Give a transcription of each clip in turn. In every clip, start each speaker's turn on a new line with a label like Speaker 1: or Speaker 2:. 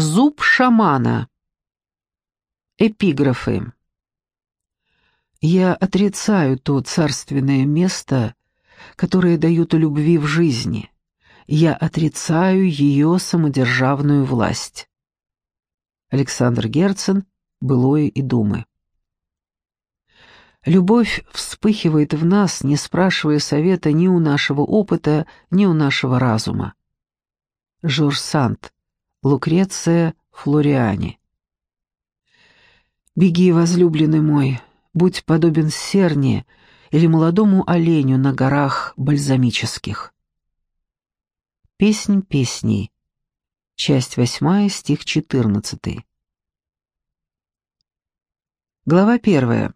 Speaker 1: Зуб шамана. Эпиграфы. Я отрицаю то царственное место, которое дают любви в жизни. Я отрицаю ее самодержавную власть. Александр Герцен, «Былое и думы». Любовь вспыхивает в нас, не спрашивая совета ни у нашего опыта, ни у нашего разума. Жорж Санд, Лукреция Флориани. «Беги, возлюбленный мой, будь подобен серне или молодому оленю на горах бальзамических». Песнь песней. Часть восьмая, стих четырнадцатый. Глава первая.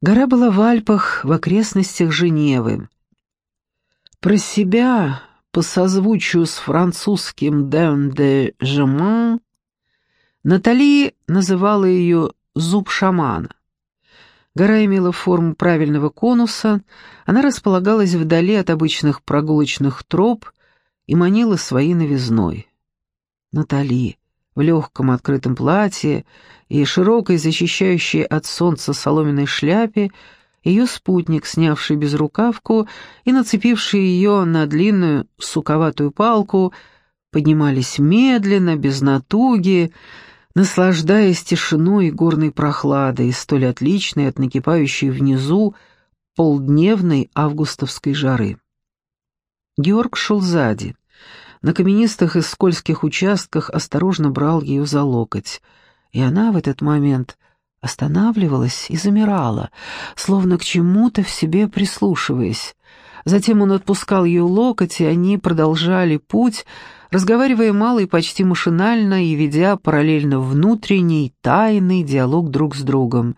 Speaker 1: Гора была в Альпах, в окрестностях Женевы. Про себя, по созвучию с французским «Дэн де Жеман», Натали называла ее «зуб шамана». Гора имела форму правильного конуса, она располагалась вдали от обычных прогулочных троп и манила своей новизной. Натали в легком открытом платье и широкой, защищающей от солнца соломенной шляпе, ее спутник, снявший безрукавку и нацепивший ее на длинную суковатую палку, поднимались медленно, без натуги, наслаждаясь тишиной и горной прохладой, столь отличной от накипающей внизу полдневной августовской жары. Георг шел сзади. На каменистых и скользких участках осторожно брал ее за локоть — и она в этот момент останавливалась и замирала, словно к чему-то в себе прислушиваясь. Затем он отпускал ее локоть, и они продолжали путь, разговаривая мало и почти машинально и ведя параллельно внутренний, тайный диалог друг с другом.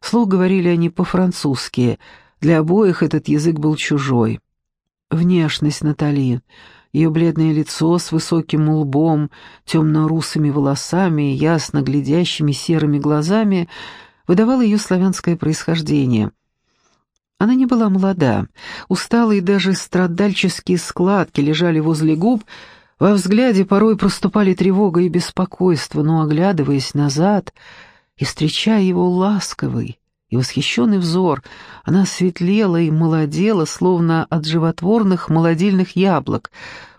Speaker 1: Слух говорили они по-французски, для обоих этот язык был чужой. Внешность Натали — ее бледное лицо с высоким лбом, темно-русыми волосами и ясно глядящими серыми глазами выдавало ее славянское происхождение. Она не была молода, усталые даже страдальческие складки лежали возле губ, во взгляде порой проступали тревога и беспокойство, но, оглядываясь назад и встречая его ласковый, и восхищенный взор, она светлела и молодела, словно от животворных молодильных яблок,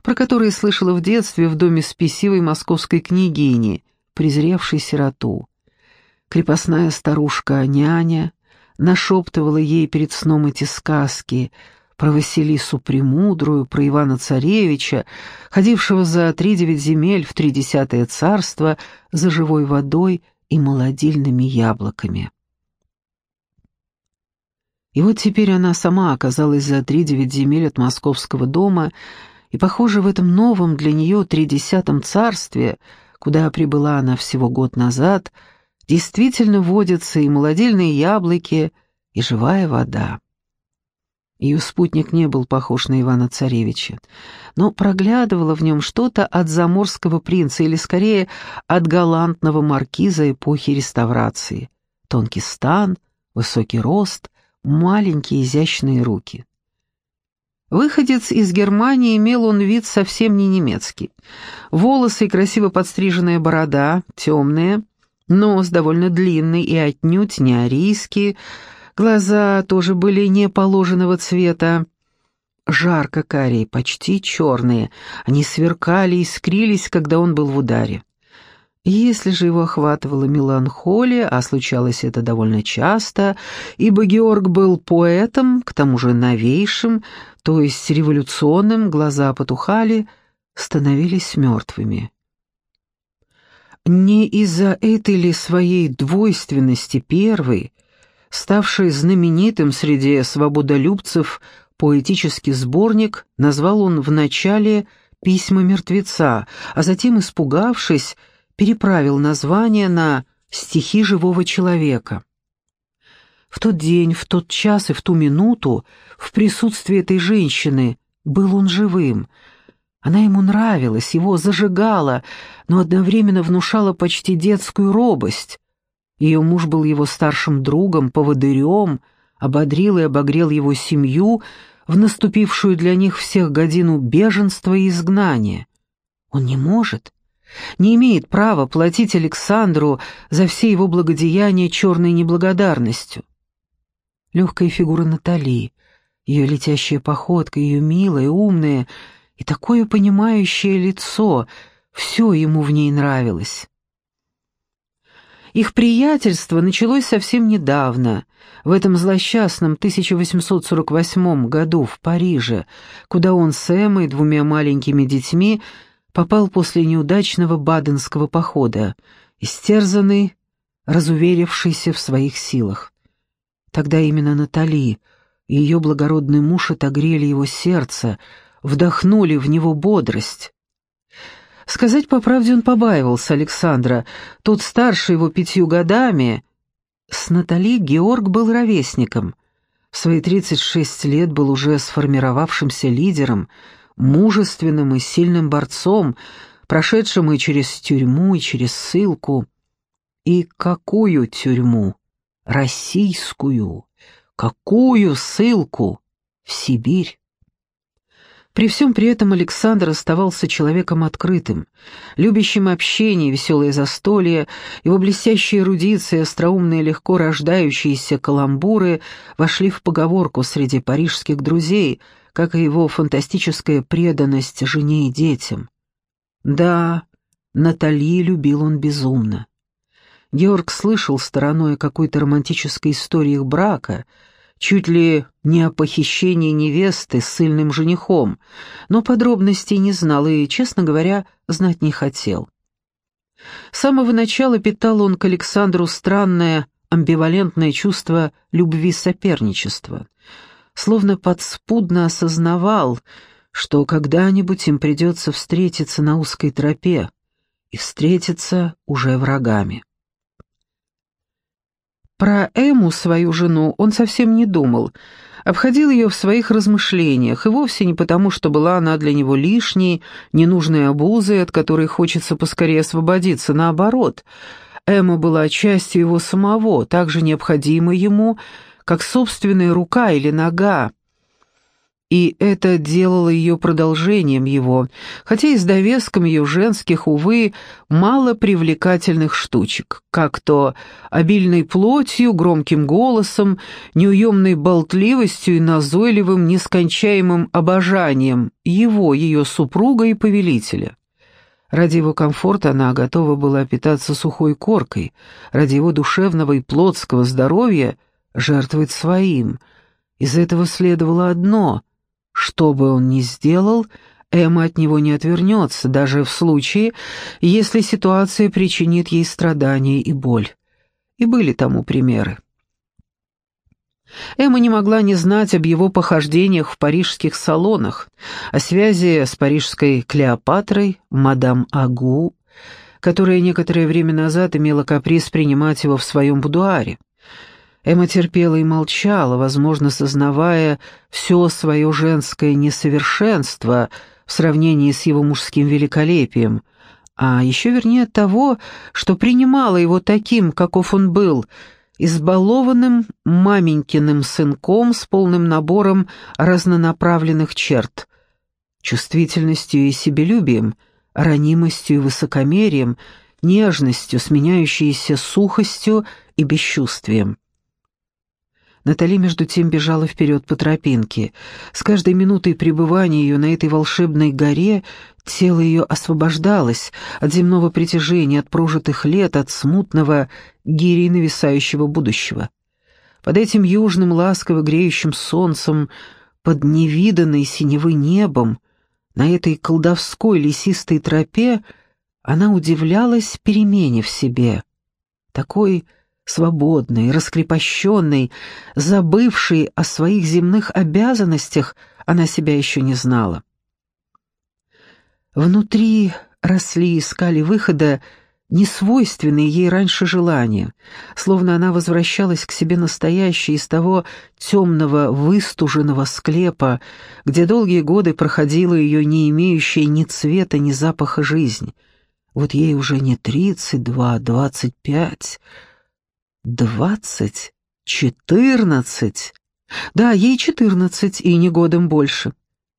Speaker 1: про которые слышала в детстве в доме спесивой московской княгини, презревшей сироту. Крепостная старушка-няня нашептывала ей перед сном эти сказки про Василису Премудрую, про Ивана-Царевича, ходившего за три девять земель в тридесятое царство за живой водой и молодильными яблоками. И вот теперь она сама оказалась за три девять земель от московского дома, и, похоже, в этом новом для нее тридесятом царстве, куда прибыла она всего год назад, действительно водятся и молодильные яблоки, и живая вода. Ее спутник не был похож на Ивана-Царевича, но проглядывало в нем что-то от заморского принца, или скорее от галантного маркиза эпохи реставрации. Тонкий стан, высокий рост — маленькие изящные руки. Выходец из Германии имел он вид совсем не немецкий. Волосы и красиво подстриженная борода, темные, нос довольно длинный и отнюдь не арийский, глаза тоже были не положенного цвета, жарко карие, почти черные, они сверкали и искрились, когда он был в ударе. Если же его охватывала меланхолия, а случалось это довольно часто, ибо Георг был поэтом, к тому же новейшим, то есть революционным, глаза потухали, становились мертвыми. Не из-за этой ли своей двойственности первый, ставший знаменитым среди свободолюбцев поэтический сборник, назвал он вначале «Письма мертвеца», а затем, испугавшись, переправил название на «Стихи живого человека». В тот день, в тот час и в ту минуту, в присутствии этой женщины, был он живым. Она ему нравилась, его зажигала, но одновременно внушала почти детскую робость. Ее муж был его старшим другом, поводырем, ободрил и обогрел его семью в наступившую для них всех годину беженства и изгнания. Он не может, не имеет права платить Александру за все его благодеяния черной неблагодарностью. Легкая фигура Натали, ее летящая походка, ее милое, умное и такое понимающее лицо — все ему в ней нравилось. Их приятельство началось совсем недавно, в этом злосчастном 1848 году в Париже, куда он с Эммой, двумя маленькими детьми, попал после неудачного баденского похода, истерзанный, разуверившийся в своих силах. Тогда именно Натали и ее благородный муж отогрели его сердце, вдохнули в него бодрость. Сказать по правде он побаивался Александра, тот старше его пятью годами. С Натали Георг был ровесником. В свои 36 лет был уже сформировавшимся лидером, мужественным и сильным борцом, прошедшим и через тюрьму, и через ссылку. И какую тюрьму? Российскую. Какую ссылку? В Сибирь. При всем при этом Александр оставался человеком открытым, любящим общение, веселые застолья, его блестящие эрудиции, остроумные легко рождающиеся каламбуры вошли в поговорку среди парижских друзей, как и его фантастическая преданность жене и детям. Да, Натали любил он безумно. Георг слышал стороной какой-то романтической истории их брака — чуть ли не о похищении невесты с сильным женихом, но подробностей не знал и, честно говоря, знать не хотел. С самого начала питал он к Александру странное амбивалентное чувство любви-соперничества, словно подспудно осознавал, что когда-нибудь им придется встретиться на узкой тропе и встретиться уже врагами. Про Эму, свою жену, он совсем не думал, обходил ее в своих размышлениях, и вовсе не потому, что была она для него лишней, ненужной обузой, от которой хочется поскорее освободиться, наоборот. Эмма была частью его самого, так же необходимой ему, как собственная рука или нога, и это делало ее продолжением его, хотя и с довеском ее женских, увы, мало привлекательных штучек, как то обильной плотью, громким голосом, неуемной болтливостью и назойливым, нескончаемым обожанием его, ее супруга и повелителя. Ради его комфорта она готова была питаться сухой коркой, ради его душевного и плотского здоровья жертвовать своим. Из этого следовало одно — что бы он ни сделал, Эмма от него не отвернется, даже в случае, если ситуация причинит ей страдания и боль. И были тому примеры. Эмма не могла не знать об его похождениях в парижских салонах, о связи с парижской Клеопатрой, мадам Агу, которая некоторое время назад имела каприз принимать его в своем будуаре. Эмма терпела и молчала, возможно, сознавая все свое женское несовершенство в сравнении с его мужским великолепием, а еще вернее того, что принимала его таким, каков он был, избалованным маменькиным сынком с полным набором разнонаправленных черт, чувствительностью и себелюбием, ранимостью и высокомерием, нежностью, сменяющейся сухостью и бесчувствием. Натали между тем бежала вперед по тропинке. С каждой минутой пребывания ее на этой волшебной горе тело ее освобождалось от земного притяжения, от прожитых лет, от смутного, гири нависающего будущего. Под этим южным ласково греющим солнцем, под невиданной синевы небом, на этой колдовской лесистой тропе она удивлялась перемене в себе. Такой свободной, раскрепощенной, забывшей о своих земных обязанностях, она себя еще не знала. Внутри росли и искали выхода несвойственные ей раньше желания, словно она возвращалась к себе настоящей из того темного, выстуженного склепа, где долгие годы проходила ее не имеющая ни цвета, ни запаха жизнь. Вот ей уже не тридцать два, двадцать пять, Двадцать? Четырнадцать? Да, ей четырнадцать, и не годом больше.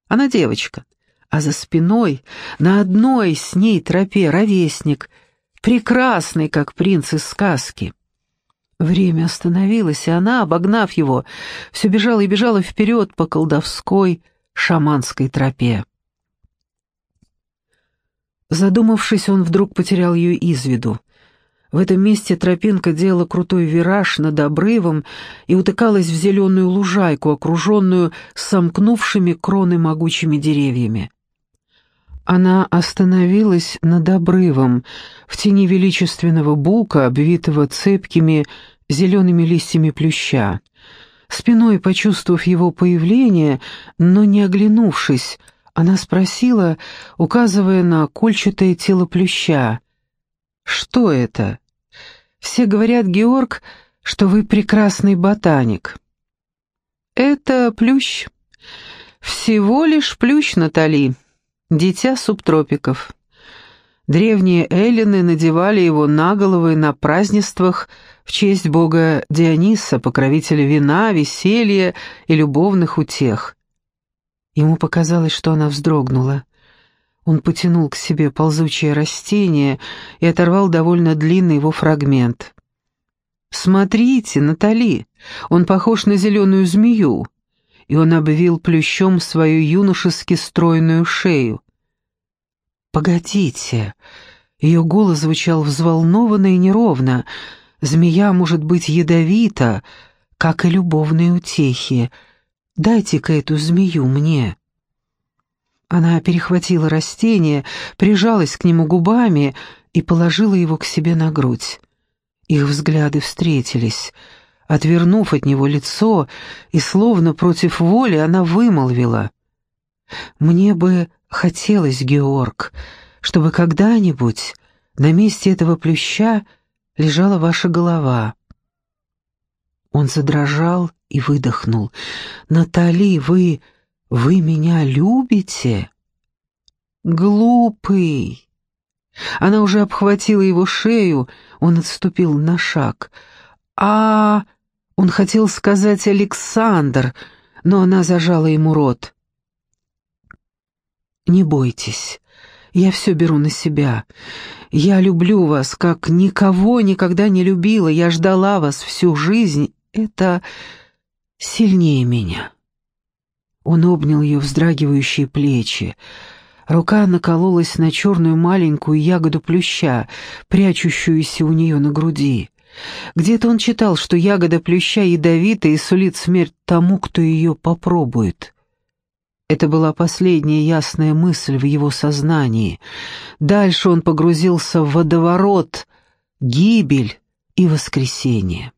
Speaker 1: Она девочка. а за спиной, на одной с ней тропе, ровесник, прекрасный, как принц из сказки. Время остановилось, и она, обогнав его, все бежала и бежала вперед по колдовской шаманской тропе. Задумавшись, он вдруг потерял ее из виду. В этом месте тропинка делала крутой вираж над обрывом и утыкалась в зеленую лужайку, окруженную сомкнувшими кроны могучими деревьями. Она остановилась над обрывом, в тени величественного бука, обвитого цепкими зелеными листьями плюща. Спиной почувствовав его появление, но не оглянувшись, она спросила, указывая на кольчатое тело плюща, «Что это?» «Все говорят, Георг, что вы прекрасный ботаник». «Это плющ. Всего лишь плющ, Натали, дитя субтропиков». Древние эллины надевали его на головы на празднествах в честь бога Диониса, покровителя вина, веселья и любовных утех. Ему показалось, что она вздрогнула. Он потянул к себе ползучее растение и оторвал довольно длинный его фрагмент. «Смотрите, Натали, он похож на зеленую змею», и он обвил плющом свою юношески стройную шею. «Погодите!» Ее голос звучал взволнованно и неровно. «Змея может быть ядовита, как и любовные утехи. Дайте-ка эту змею мне». Она перехватила растение, прижалась к нему губами и положила его к себе на грудь. Их взгляды встретились. Отвернув от него лицо и словно против воли, она вымолвила. «Мне бы хотелось, Георг, чтобы когда-нибудь на месте этого плюща лежала ваша голова». Он задрожал и выдохнул. «Натали, вы... вы меня любите?» «Глупый!» Она уже обхватила его шею, он отступил на шаг. «А...» Он хотел сказать «Александр», но она зажала ему рот. «Не бойтесь, я все беру на себя. Я люблю вас, как никого никогда не любила. Я ждала вас всю жизнь. Это сильнее меня». Он обнял ее вздрагивающие плечи. Рука накололась на черную маленькую ягоду плюща, прячущуюся у нее на груди. Где-то он читал, что ягода плюща ядовита и сулит смерть тому, кто ее попробует. Это была последняя ясная мысль в его сознании. Дальше он погрузился в водоворот, гибель и воскресение.